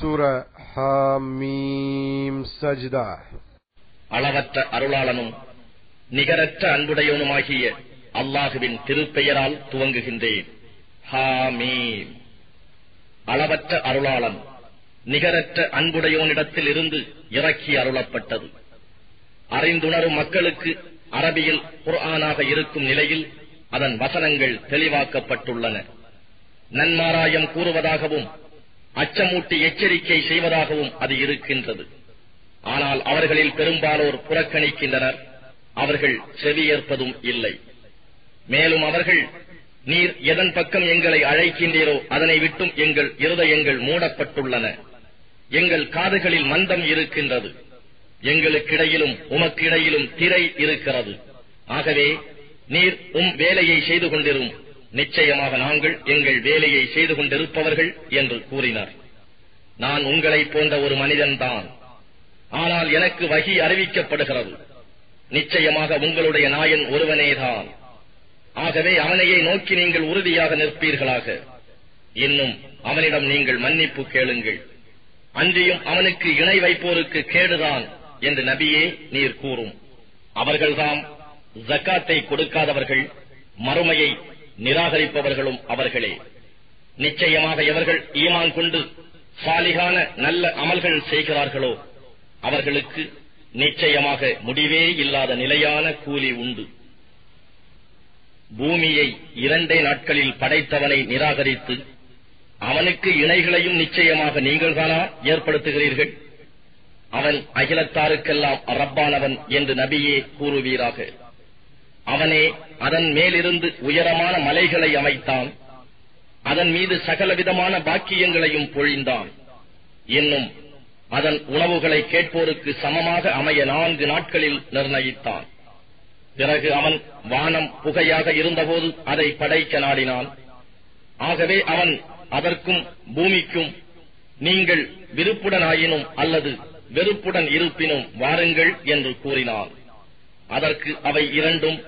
சூர ஹாமீம் சஜ்தா. அளவற்ற அருளாளனும் நிகரற்ற அன்புடையவனுமாகிய அல்லாஹுவின் திருப்பெயரால் துவங்குகின்றேன். ஹாமீம். அளவற்ற அருளாளன் நிகரற்ற அன்புடையோனிடத்தில் இருந்து இறக்கி அருளப்பட்டது. அறிந்துணரும் மக்களுக்கு அரபியில் குர்ஆனாக இருக்கும் நிலையில் அதன் வசனங்கள் தெளிவாக்கப்பட்டுள்ளன. நன்மாராயம் கூறுவதாகவும் அச்சமூட்டி எச்சரிக்கை செய்வதாகவும் அது இருக்கின்றது. ஆனால் அவர்களில் பெரும்பாலோர் புறக்கணிக்கின்றனர். அவர்கள் செவியேற்பதும் இல்லை. மேலும் அவர்கள் நீர் எதன் பக்கம் எங்களை அழைக்கின்றீரோ அதனை விட்டும் எங்கள் இருதயங்கள் மூடப்பட்டுள்ளன. எங்கள் காதுகளில் மந்தம் இருக்கின்றது. எங்களுக்கிடையிலும் உமக்கிடையிலும் திரை இருக்கிறது. ஆகவே நீர் உம் வேலையை செய்து கொண்டிரும். நிச்சயமாக நாங்கள் எங்கள் வேலையை செய்து கொண்டிருப்பவர்கள் என்று கூறினார். நான் உங்களைப் போன்ற ஒரு மனிதன்தான். ஆனால் எனக்கு வகி அறிவிக்கப்படுகிறது. நிச்சயமாக உங்களுடைய நாயன் ஒருவனேதான். ஆகவே அவனையே நோக்கி நீங்கள் உறுதியாக நிற்பீர்களாக. இன்னும் அவனிடம் நீங்கள் மன்னிப்பு கேளுங்கள். அன்றியும் அவனுக்கு இணை வைப்போருக்கு கேடுதான் என்று நபியே நீர் கூறும். அவர்கள்தாம் ஜக்காத்தை கொடுக்காதவர்கள் மறுமையை நிராகரிப்பவர்களும் அவர்களே. நிச்சயமாக எவர்கள் ஈமான் கொண்டு சாலிகான நல்ல அமல்கள் செய்கிறார்களோ அவர்களுக்கு நிச்சயமாக முடிவே இல்லாத நிலையான கூலி உண்டு. பூமியை இரண்டே நாட்களில் படைத்தவனை நிராகரித்து அவனுக்கு இணைகளையும் நிச்சயமாக நீங்கள்தானா ஏற்படுத்துகிறீர்கள்? அவன் அகிலத்தாருக்கெல்லாம் ரப்பானவன் என்று நபியே கூறுவீராக. அவனே அதன் மேலிருந்து உயரமான மலைகளை அமைத்தான். அதன் மீது சகலவிதமான பாக்கியங்களையும் பொழிந்தான். இன்னும் அதன் உணவுகளை கேட்போருக்கு சமமாக அமைய நான்கு நாட்களில் நிர்ணயித்தான். பிறகு அவன் வானம் புகையாக இருந்தபோது அதை படைக்க நாடினான். ஆகவே அவன் அதற்கும் பூமிக்கும் நீங்கள் விருப்புடனாயினும் அல்லது வெறுப்புடன் இருப்பினும் வாருங்கள் என்று கூறினான். அதற்கு அவை இரண்டும்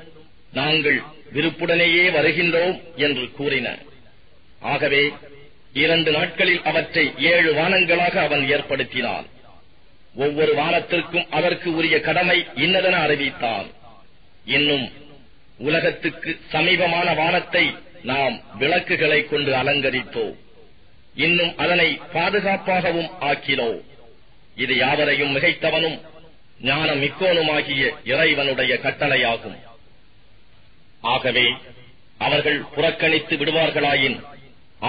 நாங்கள் விருப்புடனேயே வருகின்றோம் என்று கூறின ஆகவே இரண்டு நாட்களில் அவற்றை ஏழு வானங்களாக அவன் ஏற்படுத்தினான். ஒவ்வொரு வானத்திற்கும் அதற்கு உரிய கடமை இன்னதென அறிவித்தான். இன்னும் உலகத்துக்கு சமீபமான வானத்தை நாம் விளக்குகளை கொண்டு அலங்கரித்தோம். இன்னும் அதனை பாதுகாப்பாகவும் ஆக்கினோம். இது யாவரையும் மிகைத்தவனும் ஞானம் மிக்கோனுமாகிய இறைவனுடைய கட்டளையாகும். ஆகவே அவர்கள் புறக்கணித்து விடுவார்களாயின்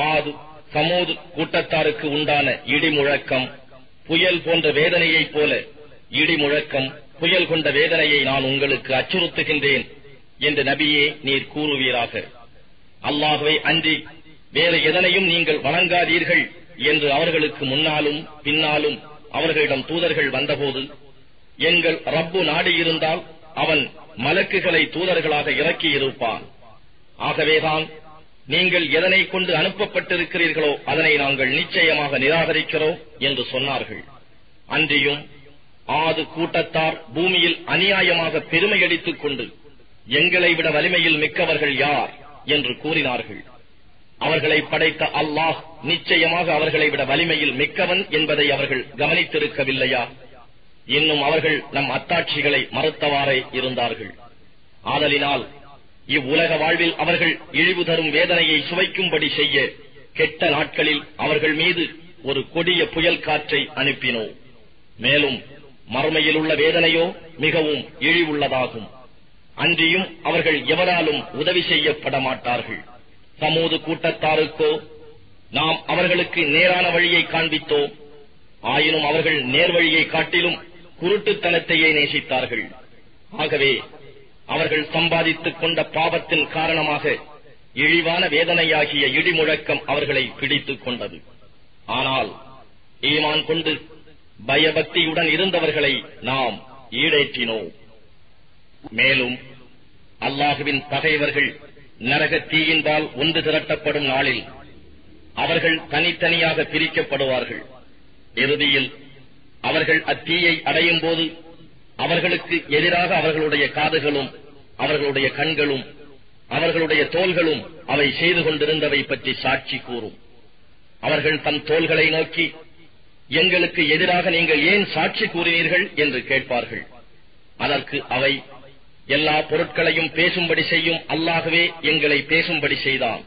ஆது சமூது கூட்டத்தாருக்கு உண்டான இடி முழக்கம் புயல் போன்ற வேதனையைப் போல இடி முழக்கம் புயல் கொண்ட வேதனையை நான் உங்களுக்கு அச்சுறுத்துகின்றேன் என்று நபியே நீர் கூறுவீராக. அல்லாகவே அன்றி வேறு எதனையும் நீங்கள் வணங்காதீர்கள் என்று அவர்களுக்கு முன்னாலும் பின்னாலும் அவர்களிடம் தூதர்கள் வந்தபோது எங்கள் ரப்பு நாடியிருந்தால் அவன் மலக்குகளை தூதர்களாக இறக்கியிருப்பான் ஆகவேதான் நீங்கள் எதனை கொண்டு அனுப்பப்பட்டிருக்கிறீர்களோ அதனை நாங்கள் நிச்சயமாக நிராகரிக்கிறோம் என்று சொன்னார்கள். அன்றியும் ஆது கூட்டத்தார் பூமியில் அநியாயமாக பெருமையடித்துக் கொண்டு எங்களை விட வலிமையில் மிக்கவர்கள் யார்? என்று கூறினார்கள். அவர்களை படைத்த அல்லாஹ் நிச்சயமாக அவர்களை விட வலிமையில் மிக்கவன் என்பதை அவர்கள் கவனித்திருக்கவில்லையா? இன்னும் அவர்கள் நம் அத்தாட்சிகளை மறுத்தவாறே இருந்தார்கள். ஆதலினால் இவ்வுலக வாழ்வில் அவர்கள் இழிவு தரும் வேதனையை சுவைக்கும்படி செய்ய கெட்ட நாட்களில் அவர்கள் மீது ஒரு கொடிய புயல் காற்றை அனுப்பினோம் மேலும் மறுமையில் உள்ள வேதனையோ மிகவும் இழிவுள்ளதாகும். அன்றியும் அவர்கள் எவராலும் உதவி செய்யப்பட மாட்டார்கள் சமூது கூட்டத்தாருக்கோ நாம் அவர்களுக்கு நேரான வழியை காண்பித்தோம். ஆயினும் அவர்கள் நேர்வழியை காட்டிலும் குருட்டுத்தனத்தையே நேசித்தார்கள். ஆகவே அவர்கள் சம்பாதித்துக் கொண்ட பாவத்தின் காரணமாக இழிவான வேதனையாகிய இடிமுழக்கம் அவர்களை பிடித்துக் கொண்டது. ஆனால் ஈமான் கொண்டு பயபக்தியுடன் இருந்தவர்களை நாம் ஈடேற்றினோம். மேலும் அல்லாஹுவின் பகைவர்கள் நரக தீயின்பால் ஒன்று திரட்டப்படும் நாளில் அவர்கள் தனித்தனியாக பிரிக்கப்படுவார்கள். இறுதியில் அவர்கள் அத்தீயை அடையும் போது அவர்களுக்கு எதிராக அவர்களுடைய காதுகளும் அவர்களுடைய கண்களும் அவர்களுடைய தோள்களும் அவை செய்து கொண்டிருந்தவை பற்றி சாட்சி கூறும். அவர்கள் தம் தோள்களை நோக்கி எங்களுக்கு எதிராக நீங்கள் ஏன் சாட்சி கூறினீர்கள்? என்று கேட்பார்கள். அதற்கு அவை எல்லா பொருட்களையும் பேசும்படி செய்யும் அல்லாகவே எங்களை பேசும்படி செய்தான்.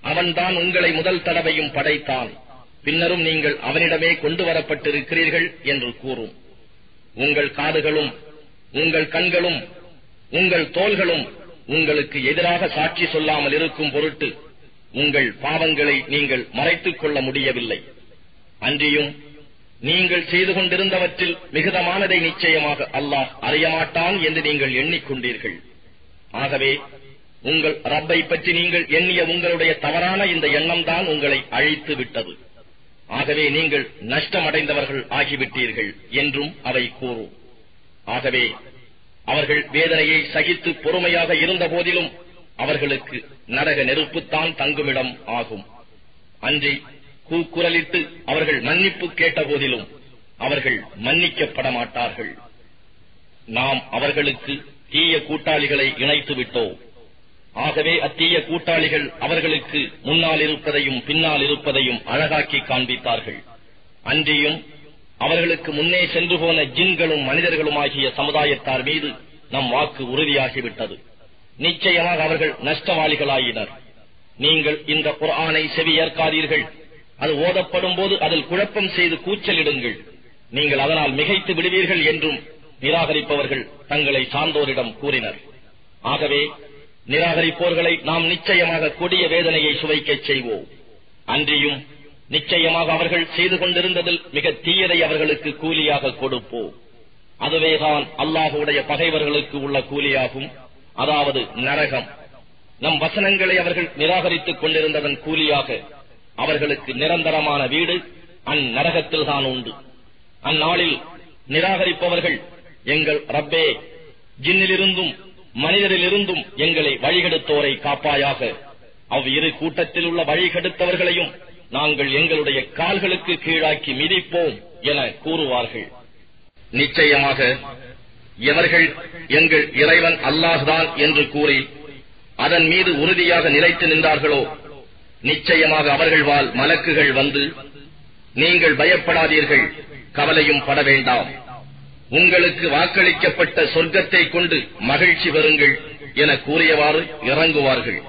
அவன்தான் உங்களை முதல் தடவையும் படைத்தான். பின்னரும் நீங்கள் அவனிடமே கொண்டு வரப்பட்டிருக்கிறீர்கள் என்று கூறும். உங்கள் காதுகளும் உங்கள் கண்களும் உங்கள் தோள்களும் உங்களுக்கு எதிராக சாட்சி சொல்லாமல் இருக்கும் பொருட்டு உங்கள் பாவங்களை நீங்கள் மறைத்துக் கொள்ள முடியவில்லை. அன்றியும் நீங்கள் செய்து கொண்டிருந்தவற்றில் மிகுதமானதை நிச்சயமாக அல்லாஹ் அறியமாட்டான் என்று நீங்கள் எண்ணிக்கொண்டீர்கள். ஆகவே உங்கள் ரப்பை பற்றி நீங்கள் எண்ணிய உங்களுடைய தவறான இந்த எண்ணம்தான் உங்களை அழித்து விட்டது ஆகவே நீங்கள் நஷ்டமடைந்தவர்கள் ஆகிவிட்டீர்கள் என்றும் அவை கூறும். ஆகவே அவர்கள் வேதனையை சகித்து பொறுமையாக இருந்த போதிலும் அவர்களுக்கு நரக நெருப்புத்தான் தங்குமிடம் ஆகும். அன்றி கூக்குரலிட்டு அவர்கள் மன்னிப்பு கேட்ட போதிலும் அவர்கள் மன்னிக்கப்பட மாட்டார்கள் நாம் அவர்களுக்கு தீய கூட்டாளிகளை இணைத்து விட்டோம் ஆகவே அத்தீய கூட்டாளிகள் அவர்களுக்கு முன்னால் இருப்பதையும் பின்னால் இருப்பதையும் அழகாக்கி காண்பித்தார்கள். அன்றியும் அவர்களுக்கு முன்னே சென்று போன ஜின்களும் மனிதர்களுமாகிய சமுதாயத்தார் மீது நம் வாக்கு உறுதியாகிவிட்டது. நிச்சயமாக அவர்கள் நஷ்டவாளிகளாயினர். நீங்கள் இந்த குர்ஆனை செவியேற்காதீர்கள் அது ஓதப்படும் போது அதில் குழப்பம் செய்து கூச்சலிடுங்கள். நீங்கள் அதனால் மிகைத்து விடுவீர்கள் என்றும் நிராகரிப்பவர்கள் தங்களை சார்ந்தோரிடம் கூறினர். ஆகவே நிராகரிப்போர்களை நாம் நிச்சயமாக கொடிய வேதனையை சுவைக்கச் செய்வோம். அன்றியும் நிச்சயமாக அவர்கள் செய்து கொண்டிருந்ததில் மிக தீயதை அவர்களுக்கு கூலியாக கொடுப்போம். அதுவேதான் அல்லாஹுடைய பகைவர்களுக்கு உள்ள கூலியாகும். அதாவது நரகம். நம் வசனங்களை அவர்கள் நிராகரித்துக் கொண்டிருந்ததன் கூலியாக அவர்களுக்கு நிரந்தரமான வீடு அந்நரகத்தில்தான் உண்டு. அந்நாளில் நிராகரிப்பவர்கள் எங்கள் ரப்பே ஜின்னிலிருந்தும் மனிதரிலிருந்தும் எங்களை வழிகெடுத்தோரை காப்பாயாக. அவ்விரு கூட்டத்தில் உள்ள வழிகெடுத்தவர்களையும் நாங்கள் எங்களுடைய கால்களுக்கு கீழாக்கி மிதிப்போம் என கூறுவார்கள். நிச்சயமாக எவர்கள் எங்கள் இறைவன் அல்லாஹ்தான் என்று கூறி அதன் மீது உறுதியாக நிலைத்து நின்றார்களோ நிச்சயமாக அவர்கள் வாழ் மலக்குகள் வந்து நீங்கள் பயப்படாதீர்கள் கவலையும் பட வேண்டாம். உங்களுக்கு வாக்களிக்கப்பட்ட சொர்க்கத்தை கொண்டு மகிழ்ச்சி பெறுங்கள் என கூறியவாறு இறங்குவார்கள்.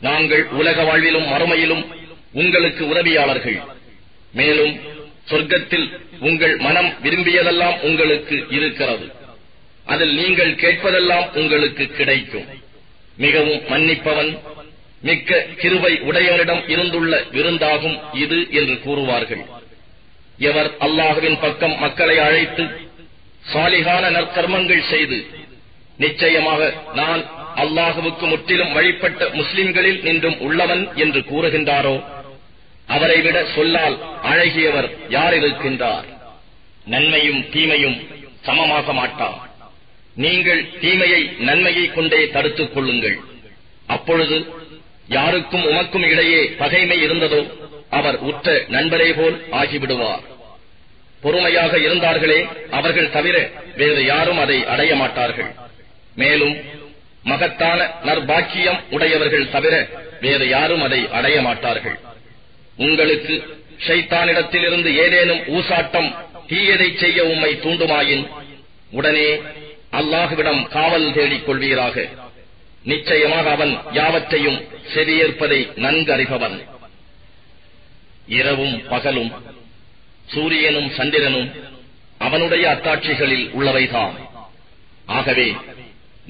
நாங்கள் உலக வாழ்விலும் மறுமையிலும் உங்களுக்கு உதவியாளர்கள். மேலும் சொர்க்கத்தில் உங்கள் மனம் விரும்பியதெல்லாம் உங்களுக்கு இருக்கிறது. அதில் நீங்கள் கேட்பதெல்லாம் உங்களுக்கு கிடைக்கும். மிகவும் மன்னிப்பவன் மிக்க கிருவை உடையவனிடம் இருந்துள்ள விருந்தாகும் இது என்று கூறுவார்கள். எவர் அல்லாஹுவின் பக்கம் மக்களை அழைத்து சாலிகான நற்கர்மங்கள் செய்து நிச்சயமாக நான் அல்லாஹுவுக்கு முற்றிலும் வழிபட்ட முஸ்லிம்களில் நின்றும் உள்ளவன் என்று கூறுகின்றாரோ? அவரை விட சொல்லால் அழகியவர் யார் இருக்கின்றார்? நன்மையும் தீமையும் சமமாக மாட்டார் நீங்கள் தீமையை நன்மையை கொண்டே தடுத்துக் கொள்ளுங்கள். அப்பொழுது யாருக்கும் உமக்கும் இடையே பகைமை இருந்ததோ அவர் உற்ற நண்பரே போல் ஆகிவிடுவார். பொறுமையாக இருந்தார்களே அவர்கள் தவிர வேறு யாரும் அதை அடைய மாட்டார்கள். மேலும் மகத்தான நற்பாக்கியம் உடையவர்கள் தவிர வேறு யாரும் அதை அடைய மாட்டார்கள். உங்களுக்கு ஷைத்தானிடத்திலிருந்து ஏதேனும் ஊசாட்டம் தீயதை செய்ய உம்மை தூண்டுமாயின் உடனே அல்லாஹுவிடம் காவல் தேடிக் கொள்வீராக. நிச்சயமாக அவன் யாவற்றையும் செவியேற்பதை நன்கறிபவன். இரவும் பகலும் சூரியனும் சந்திரனும் அவனுடைய அத்தாட்சிகளில் உள்ளவைதான். ஆகவே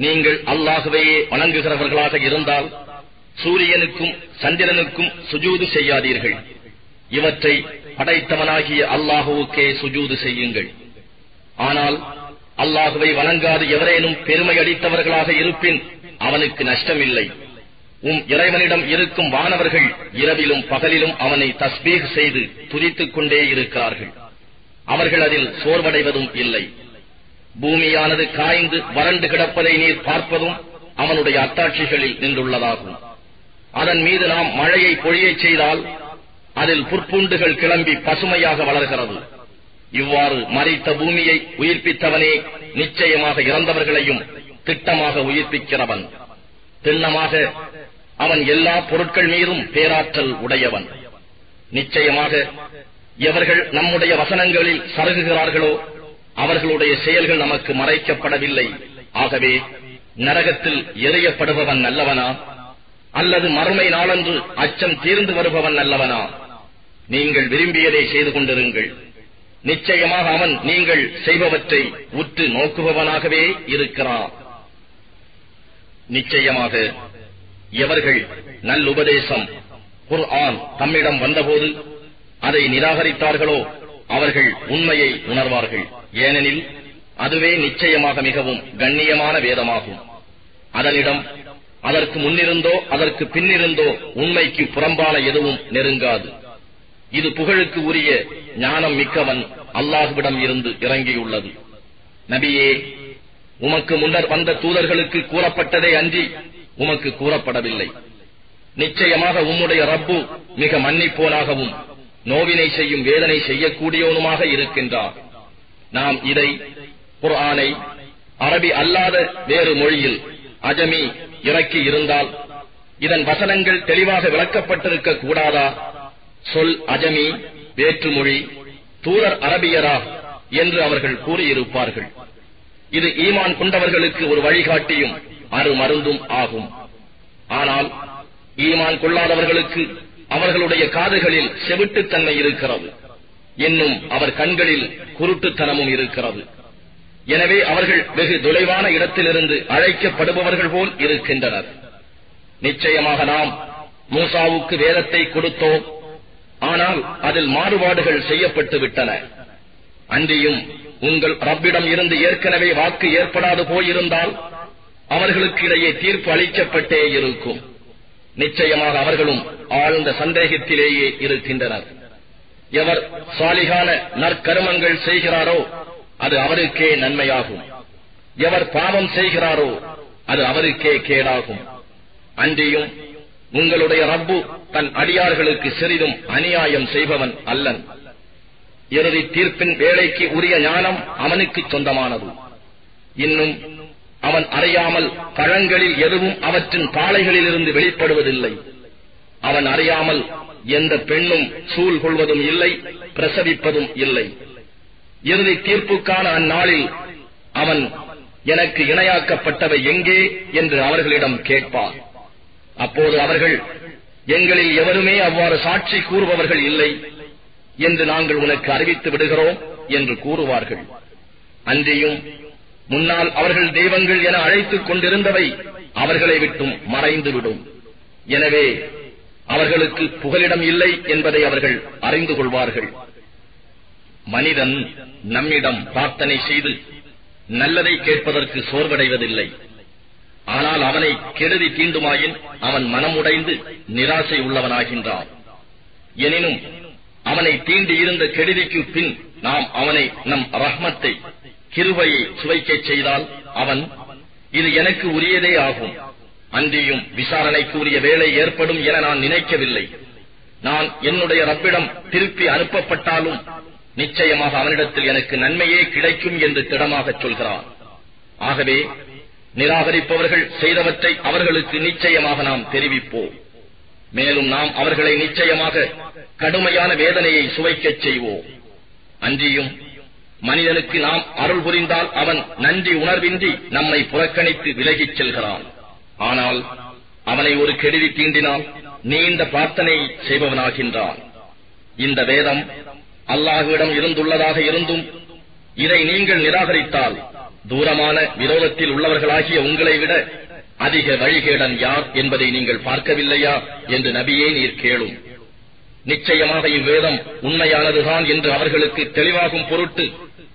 நீங்கள் அல்லாகவே வணங்குகிறவர்களாக இருந்தால் சூரியனுக்கும் சந்திரனுக்கும் சுஜூது செய்யாதீர்கள். இவற்றை படைத்தவனாகிய அல்லாஹுவுக்கே சுஜூது செய்யுங்கள். ஆனால் அல்லாஹுவை வணங்காது எவரேனும் பெருமை அடித்தவர்களாக இருப்பின் அவனுக்கு நஷ்டமில்லை. உம் இறைவனிடம் இருக்கும் வானவர்கள் இரவிலும் பகலிலும் அவனை தஸ்பீக் செய்து துதித்துக் கொண்டே இருக்கிறார்கள். அவர்கள் அதில் சோர்வடைவதும் இல்லை. பூமியானது காய்ந்து வறண்டு கிடப்பதை நீர் பார்ப்பதும் அவனுடைய அத்தாட்சிகளில் நின்றுள்ளதாகும். அதன் மீது நாம் மழையை பொழியச் செய்தால் அதில் புற்பூண்டுகள் கிளம்பி பசுமையாக வளர்கிறது. இவ்வாறு மறைத்த பூமியை உயிர்ப்பித்தவனே நிச்சயமாக இறந்தவர்களையும் திட்டமாக உயிர்ப்பிக்கிறவன். திண்ணமாக அவன் எல்லா பொருட்கள் மீதும் பேராற்றல் உடையவன். நிச்சயமாக எவர்கள் நம்முடைய வசனங்களில் சருகுகிறார்களோ அவர்களுடைய செயல்கள் நமக்கு மறைக்கப்படவில்லை. ஆகவே நரகத்தில் எறியப்படுபவன் நல்லவனா? அல்லது மறுமை நாளன்று அச்சம் தீர்ந்து வருபவன் நல்லவனா? நீங்கள் விரும்பியதை செய்து கொண்டிருங்கள். நிச்சயமாக அவன் நீங்கள் செய்பவற்றை உற்று நோக்குபவனாகவே இருக்கிறான். நிச்சயமாக எவர்கள் நல்லுபதேசம் குர்ஆன் தம்மிடம் வந்தபோது அதை நிராகரித்தார்களோ அவர்கள் உண்மையை உணர்வார்கள். ஏனெனில் அதுவே நிச்சயமாக மிகவும் கண்ணியமான வேதமாகும். அதனிடம் அதற்கு முன்னிருந்தோ அதற்கு பின்னிருந்தோ உண்மைக்கு புறம்பான எதுவும் நெருங்காது. இது புகழுக்கு உரிய ஞானம் மிக்கவன் அல்லாஹுவிடம் இருந்து இறங்கியுள்ளது. நபியே உமக்கு முன்னர் வந்த தூதர்களுக்கு கூறப்பட்டதே அன்றி உமக்கு கூறப்படவில்லை. நிச்சயமாக உம்முடைய ரப்பு மிக மன்னிப்போனாகவும் நோவினை செய்யும் வேதனை செய்யக்கூடியவனுமாக இருக்கின்றார். நாம் இதை குர்ஆனை அரபி அல்லாத வேறு மொழியில் அஜமி இறக்கி இருந்தால் இதன் வசனங்கள் தெளிவாக விளக்கப்பட்டிருக்க கூடாதா? சொல் அஜமி வேற்றுமொழி தூதர் அரபியரா என்று அவர்கள் கூறியிருப்பார்கள். இது ஈமான் கொண்டவர்களுக்கு ஒரு வழிகாட்டியும் அருமருந்தும் ஆகும். ஆனால் ஈமான் கொள்ளாதவர்களுக்கு அவர்களுடைய காதுகளில் செவிட்டுத்தன்மை இருக்கிறது. இன்னும் அவர் கண்களில் குருட்டுத்தனமும் இருக்கிறது. எனவே அவர்கள் வெகு தொலைவான இடத்திலிருந்து அழைக்கப்படுபவர்கள் போல் இருக்கின்றனர். நிச்சயமாக நாம் மூசாவுக்கு வேதத்தை கொடுத்தோம். ஆனால் அதில் மாறுபாடுகள் செய்யப்பட்டு விட்டன. அன்றியும் உங்கள் ரப்பிடம் இருந்து ஏற்கனவே வாக்கு ஏற்படாது போயிருந்தால் அவர்களுக்கு இடையே தீர்ப்பு அளிக்கப்பட்டே இருக்கும். நிச்சயமாக அவர்களும் ஆழ்ந்த சந்தேகத்திலேயே இருக்கின்றனர். எவர் சாலிகான நற்கருமங்கள் செய்கிறாரோ அது அவருக்கே நன்மையாகும். எவர் பாவம் செய்கிறாரோ அது அவருக்கே கேடாகும். அன்றியும் உங்களுடைய ரப்பு தன் அடியார்களுக்கு சிறிதும் அநியாயம் செய்பவன் அல்லன். இறுதி தீர்ப்பின் வேலைக்கு உரிய ஞானம் அவனுக்கு சொந்தமானது. இன்னும் அவன் அறியாமல் பழங்களில் எதுவும் அவற்றின் பாலைகளிலிருந்து வெளிப்படுவதில்லை. அவன் அறியாமல் எந்த பெண்ணும் சூழ் கொள்வதும் இல்லை பிரசவிப்பதும் இல்லை. இறுதி தீர்ப்புக்கான அந்நாளில் அவன் எனக்கு இணையாக்கப்பட்டவை எங்கே என்று அவர்களிடம் கேட்பார். அப்போது அவர்கள் எங்களில் எவருமே அவ்வாறு சாட்சி கூறுபவர்கள் இல்லை என்று நாங்கள் உனக்கு அறிவித்து விடுகிறோம் என்று கூறுவார்கள். அன்றியும் முன்னால் அவர்கள் தெய்வங்கள் என அழைத்துக் கொண்டிருந்தவை அவர்களை விட்டும் மறைந்துவிடும் எனவே அவர்களுக்கு புகலிடம் இல்லை என்பதை அவர்கள் அறிந்து கொள்வார்கள். மனிதன் நம்மிடம் பிரார்த்தனை செய்து நல்லதை கேட்பதற்கு சோர்வடைவதில்லை. ஆனால் அவனை கெடுதி தீண்டுமாயின் அவன் மனமுடைந்து நிராசை உள்ளவனாகின்றான். எனினும் அவனை தீண்டி இருந்த கெடுதிக்கு பின் நாம் அவனை நம் ரஹ்மத்தை கிருபையை சுவைக்கச் செய்தால் அவன் இது எனக்கு உரியதே ஆகும். அன்றியும் விசாரணைக்கு உரிய வேலை ஏற்படும் என நான் நினைக்கவில்லை. நான் என்னுடைய ரப்பிடம் திருப்பி அனுப்பப்பட்டாலும் நிச்சயமாக அவனிடத்தில் எனக்கு நன்மையே கிடைக்கும் என்று திடமாகச் சொல்கிறான். ஆகவே நிராகரிப்பவர்கள் செய்தவற்றை அவர்களுக்கு நிச்சயமாக நாம் தெரிவிப்போம். மேலும் நாம் அவர்களை நிச்சயமாக கடுமையான வேதனையை சுவைக்கச் செய்வோம். அன்றியும் மனிதனுக்கு நாம் அருள் புரிந்தால் அவன் நன்றி உணர்வின்றி நம்மை புறக்கணித்து விலகிச் செல்கிறான். ஆனால் அவனை ஒரு கெடுதி தீண்டினால் நீண்ட பிரார்த்தனை செய்பவனாகின்றான். இந்த வேதம் அல்லாஹுவிடம் இருந்துள்ளதாக இருந்தும் இதை நீங்கள் நிராகரித்தால் தூரமான விரோதத்தில் உள்ளவர்களாகிய உங்களை விட அதிக வழிகேடன் யார் என்பதை நீங்கள் பார்க்கவில்லையா என்று நபியே நீர் கேளும். நிச்சயமாக இவ்வேதம் உண்மையானதுதான் என்று அவர்களுக்கு தெளிவாகும் பொருட்டு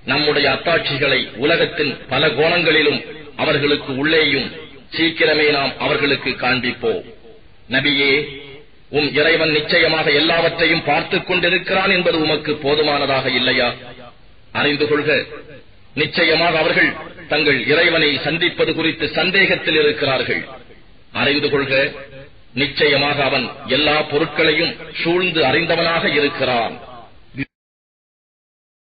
நம்முடைய அத்தாட்சிகளை உலகத்தின் பல கோணங்களிலும் அவர்களுக்கு உள்ளேயும் சீக்கிரமே நாம் அவர்களுக்கு காண்பிப்போம். நபியே உம் இறைவன் நிச்சயமாக எல்லாவற்றையும் பார்த்துக் கொண்டிருக்கிறான் என்பது உமக்கு போதுமானதாக இல்லையா? அறிந்து கொள்க நிச்சயமாக அவர்கள் தங்கள் இறைவனை சந்திப்பது குறித்து சந்தேகத்தில் இருக்கிறார்கள். அறிந்து கொள்க நிச்சயமாக அவன் எல்லா பொருட்களையும் சூழ்ந்து அறிந்தவனாக இருக்கிறான்.